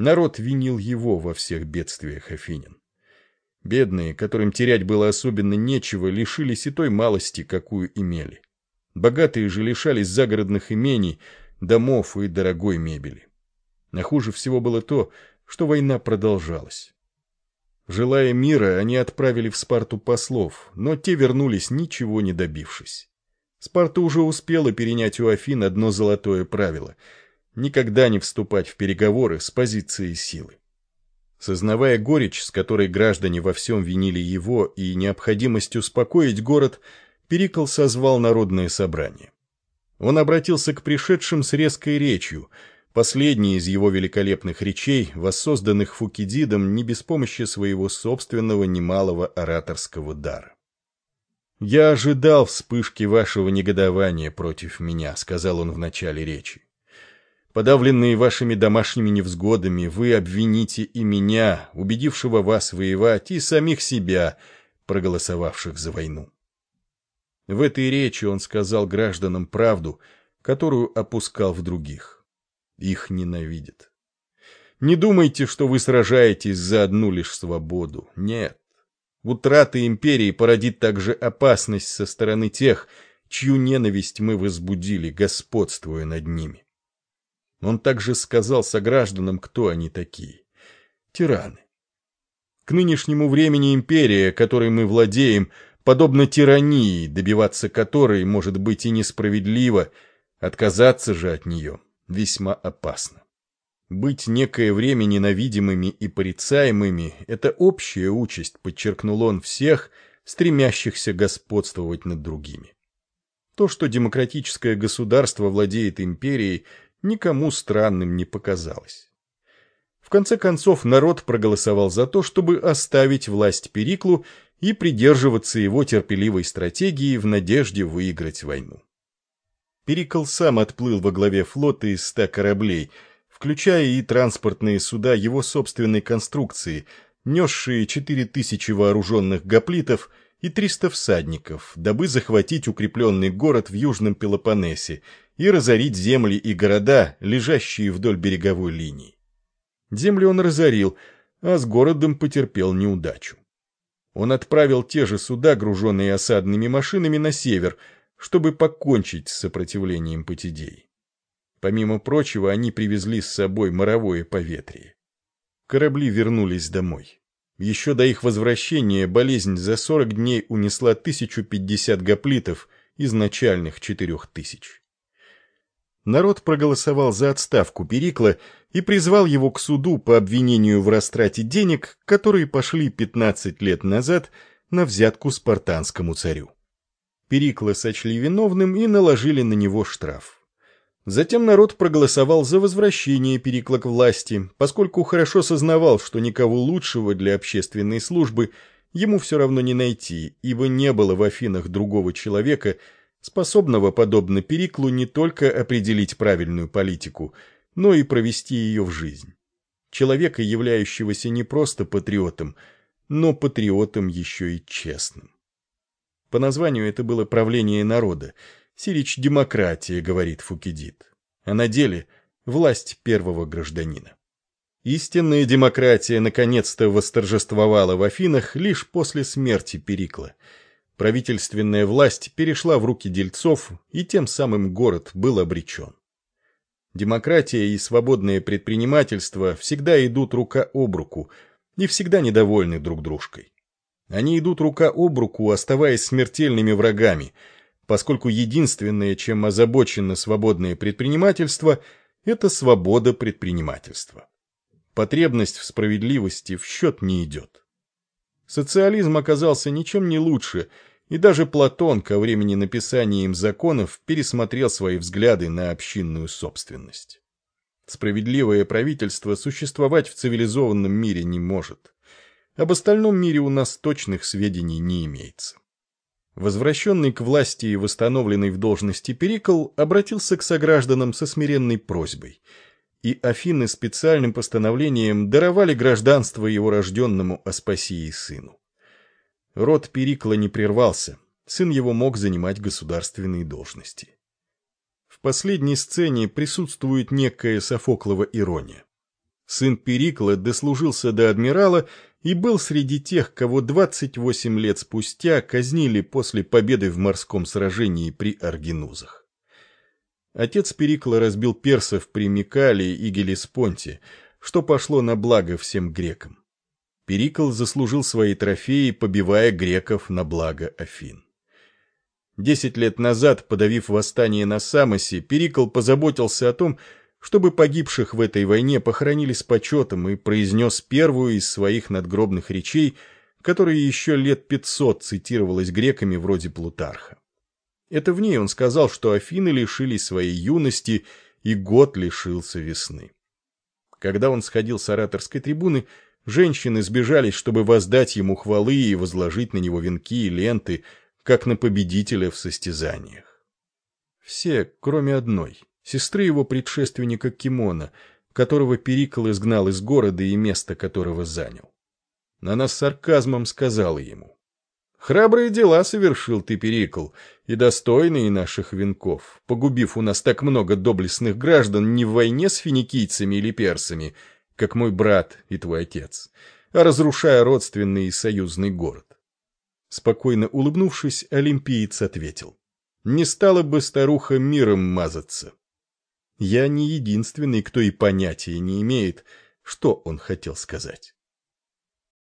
Народ винил его во всех бедствиях Афинин. Бедные, которым терять было особенно нечего, лишились и той малости, какую имели. Богатые же лишались загородных имений, домов и дорогой мебели. А хуже всего было то, что война продолжалась. Желая мира, они отправили в Спарту послов, но те вернулись, ничего не добившись. Спарта уже успела перенять у Афин одно золотое правило – никогда не вступать в переговоры с позиции силы. Сознавая горечь, с которой граждане во всем винили его, и необходимость успокоить город, Перикл созвал народное собрание. Он обратился к пришедшим с резкой речью, последней из его великолепных речей, воссозданных Фукидидом не без помощи своего собственного немалого ораторского дара. «Я ожидал вспышки вашего негодования против меня», — сказал он в начале речи. Подавленные вашими домашними невзгодами, вы обвините и меня, убедившего вас воевать, и самих себя, проголосовавших за войну. В этой речи он сказал гражданам правду, которую опускал в других. Их ненавидят. Не думайте, что вы сражаетесь за одну лишь свободу. Нет. Утрата империи породит также опасность со стороны тех, чью ненависть мы возбудили, господствуя над ними. Он также сказал согражданам, кто они такие. Тираны. К нынешнему времени империя, которой мы владеем, подобна тирании, добиваться которой может быть и несправедливо, отказаться же от нее весьма опасно. Быть некое время ненавидимыми и порицаемыми – это общая участь, подчеркнул он, всех, стремящихся господствовать над другими. То, что демократическое государство владеет империей, никому странным не показалось. В конце концов, народ проголосовал за то, чтобы оставить власть Периклу и придерживаться его терпеливой стратегии в надежде выиграть войну. Перикл сам отплыл во главе флота из ста кораблей, включая и транспортные суда его собственной конструкции, несшие четыре тысячи вооруженных гоплитов и триста всадников, дабы захватить укрепленный город в Южном Пелопоннесе и разорить земли и города, лежащие вдоль береговой линии. Земли он разорил, а с городом потерпел неудачу. Он отправил те же суда, груженные осадными машинами, на север, чтобы покончить с сопротивлением Патидей. Помимо прочего, они привезли с собой моровое поветрие. Корабли вернулись домой. Еще до их возвращения болезнь за 40 дней унесла 1050 гоплитов из начальных 4000 народ проголосовал за отставку Перикла и призвал его к суду по обвинению в растрате денег, которые пошли 15 лет назад на взятку спартанскому царю. Перикла сочли виновным и наложили на него штраф. Затем народ проголосовал за возвращение Перикла к власти, поскольку хорошо сознавал, что никого лучшего для общественной службы ему все равно не найти, ибо не было в Афинах другого человека, способного, подобно Периклу, не только определить правильную политику, но и провести ее в жизнь. Человека, являющегося не просто патриотом, но патриотом еще и честным. По названию это было правление народа, сирич демократия, говорит Фукидид, а на деле власть первого гражданина. Истинная демократия наконец-то восторжествовала в Афинах лишь после смерти Перикла – Правительственная власть перешла в руки дельцов, и тем самым город был обречен. Демократия и свободное предпринимательство всегда идут рука об руку и всегда недовольны друг дружкой. Они идут рука об руку, оставаясь смертельными врагами, поскольку единственное, чем озабочено свободное предпринимательство, это свобода предпринимательства. Потребность в справедливости в счет не идет. Социализм оказался ничем не лучше – и даже Платон ко времени написания им законов пересмотрел свои взгляды на общинную собственность. Справедливое правительство существовать в цивилизованном мире не может. Об остальном мире у нас точных сведений не имеется. Возвращенный к власти и восстановленный в должности Перикл обратился к согражданам со смиренной просьбой, и Афины специальным постановлением даровали гражданство его рожденному Аспасии сыну. Род Перикла не прервался, сын его мог занимать государственные должности. В последней сцене присутствует некая Софоклова ирония. Сын Перикла дослужился до адмирала и был среди тех, кого 28 лет спустя казнили после победы в морском сражении при Аргинузах. Отец Перикла разбил персов при Микале и Гелеспонте, что пошло на благо всем грекам. Перикл заслужил свои трофеи, побивая греков на благо Афин. Десять лет назад, подавив восстание на Самосе, Перикл позаботился о том, чтобы погибших в этой войне похоронили с почетом и произнес первую из своих надгробных речей, которая еще лет пятьсот цитировалась греками вроде Плутарха. Это в ней он сказал, что Афины лишились своей юности, и год лишился весны. Когда он сходил с ораторской трибуны, женщины сбежались, чтобы воздать ему хвалы и возложить на него венки и ленты, как на победителя в состязаниях. Все, кроме одной, сестры его предшественника Кимона, которого Перикл изгнал из города и место которого занял. Она с сарказмом сказала ему, «Храбрые дела совершил ты, Перикл, и достойные наших венков, погубив у нас так много доблестных граждан не в войне с финикийцами или персами, как мой брат и твой отец, а разрушая родственный и союзный город». Спокойно улыбнувшись, олимпиец ответил, «Не стала бы старуха миром мазаться, я не единственный, кто и понятия не имеет, что он хотел сказать.